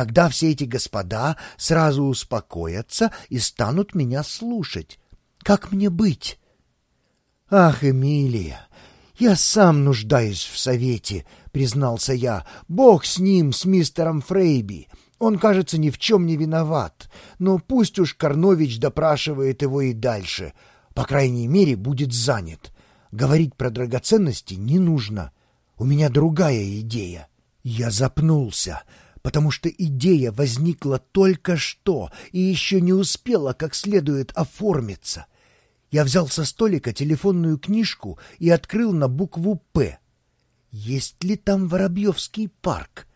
Тогда все эти господа сразу успокоятся и станут меня слушать. Как мне быть? Ах, Эмилия, я сам нуждаюсь в совете, признался я. Бог с ним, с мистером Фрейби. Он, кажется, ни в чем не виноват, но пусть уж Корнович допрашивает его и дальше. По крайней мере, будет занят. Говорить про драгоценности не нужно. У меня другая идея. Я запнулся, потому что идея возникла только что и еще не успела как следует оформиться. Я взял со столика телефонную книжку и открыл на букву «П». Есть ли там Воробьевский парк?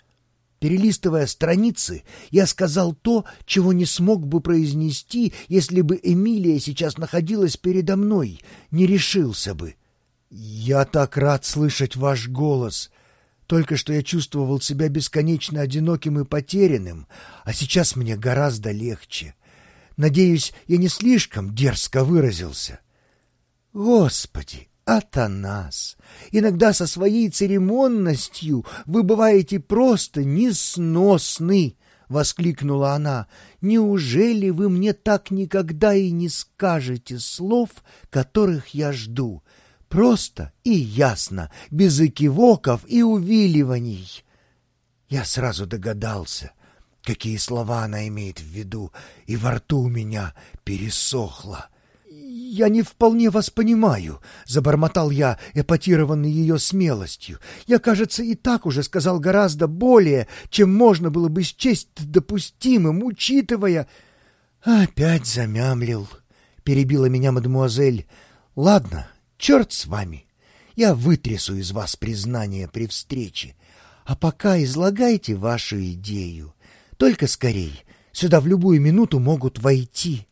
Перелистывая страницы, я сказал то, чего не смог бы произнести, если бы Эмилия сейчас находилась передо мной, не решился бы. «Я так рад слышать ваш голос!» Только что я чувствовал себя бесконечно одиноким и потерянным, а сейчас мне гораздо легче. Надеюсь, я не слишком дерзко выразился. Господи, Атанас, иногда со своей церемонностью вы бываете просто несносны, — воскликнула она. Неужели вы мне так никогда и не скажете слов, которых я жду? Просто и ясно, без экивоков и увиливаний. Я сразу догадался, какие слова она имеет в виду, и во рту у меня пересохло я не вполне вас понимаю», — забормотал я, эпатированный ее смелостью. «Я, кажется, и так уже сказал гораздо более, чем можно было бы счесть допустимым, учитывая...» «Опять замямлил», — перебила меня мадемуазель. «Ладно, черт с вами. Я вытрясу из вас признание при встрече. А пока излагайте вашу идею. Только скорей, сюда в любую минуту могут войти»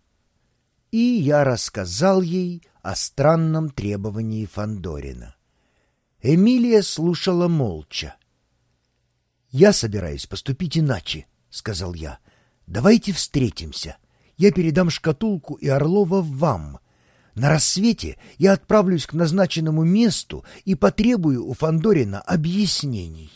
и я рассказал ей о странном требовании Фандорина. Эмилия слушала молча. «Я собираюсь поступить иначе», — сказал я. «Давайте встретимся. Я передам шкатулку и Орлова вам. На рассвете я отправлюсь к назначенному месту и потребую у Фандорина объяснений.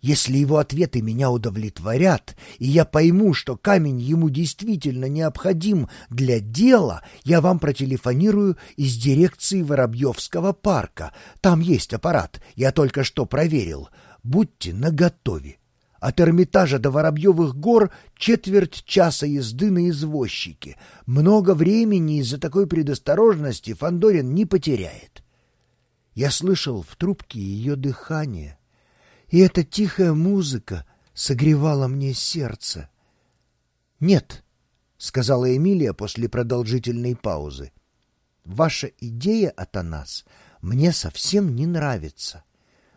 Если его ответы меня удовлетворят, и я пойму, что камень ему действительно необходим для дела, я вам протелефонирую из дирекции Воробьевского парка. Там есть аппарат, я только что проверил. Будьте наготове. От Эрмитажа до Воробьевых гор четверть часа езды на извозчике. Много времени из-за такой предосторожности Фандорин не потеряет. Я слышал в трубке ее дыхание — и эта тихая музыка согревала мне сердце. «Нет», — сказала Эмилия после продолжительной паузы, — «ваша идея, Атанас, мне совсем не нравится.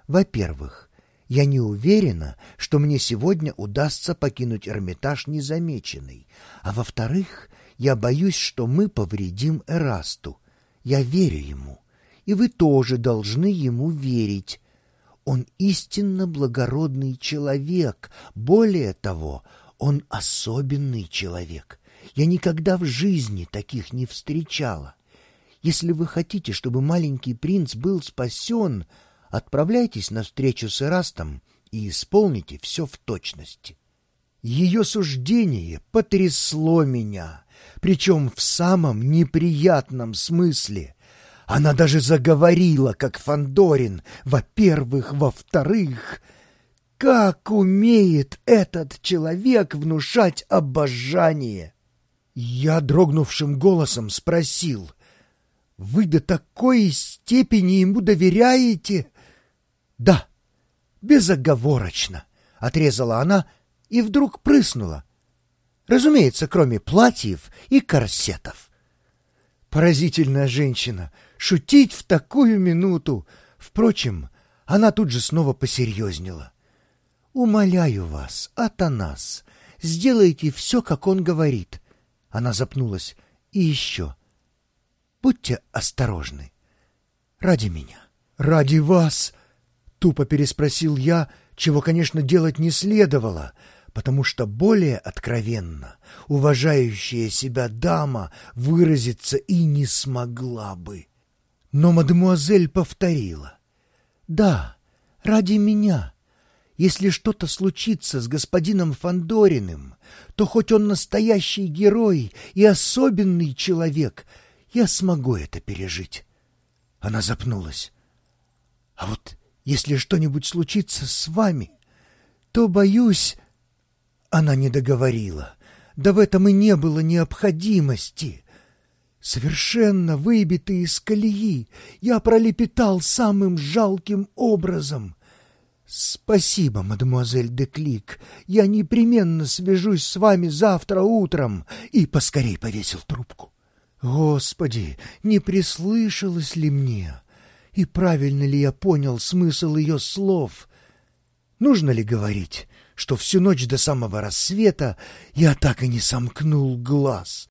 Во-первых, я не уверена, что мне сегодня удастся покинуть Эрмитаж незамеченный, а во-вторых, я боюсь, что мы повредим Эрасту. Я верю ему, и вы тоже должны ему верить, он истинно благородный человек. Более того, он особенный человек. Я никогда в жизни таких не встречала. Если вы хотите, чтобы маленький принц был спасен, отправляйтесь на встречу с Эрастом и исполните все в точности. Ее суждение потрясло меня, причем в самом неприятном смысле. Она даже заговорила, как Фандорин. Во-первых, во-вторых, как умеет этот человек внушать обожание! Я дрогнувшим голосом спросил, «Вы до такой степени ему доверяете?» «Да, безоговорочно», — отрезала она и вдруг прыснула. Разумеется, кроме платьев и корсетов. Поразительная женщина — Шутить в такую минуту! Впрочем, она тут же снова посерьезнела. «Умоляю вас, Атанас, сделайте все, как он говорит». Она запнулась. «И еще. Будьте осторожны. Ради меня». «Ради вас!» — тупо переспросил я, чего, конечно, делать не следовало, потому что более откровенно уважающая себя дама выразиться и не смогла бы. Но мадемуазель повторила. «Да, ради меня. Если что-то случится с господином Фандориным, то хоть он настоящий герой и особенный человек, я смогу это пережить. Она запнулась. А вот если что-нибудь случится с вами, то, боюсь... Она не договорила. Да в этом и не было необходимости. Совершенно выбитый из колеи, я пролепетал самым жалким образом. «Спасибо, мадемуазель де Клик. Я непременно свяжусь с вами завтра утром» и поскорей повесил трубку. Господи, не прислышалось ли мне? И правильно ли я понял смысл ее слов? Нужно ли говорить, что всю ночь до самого рассвета я так и не сомкнул глаз?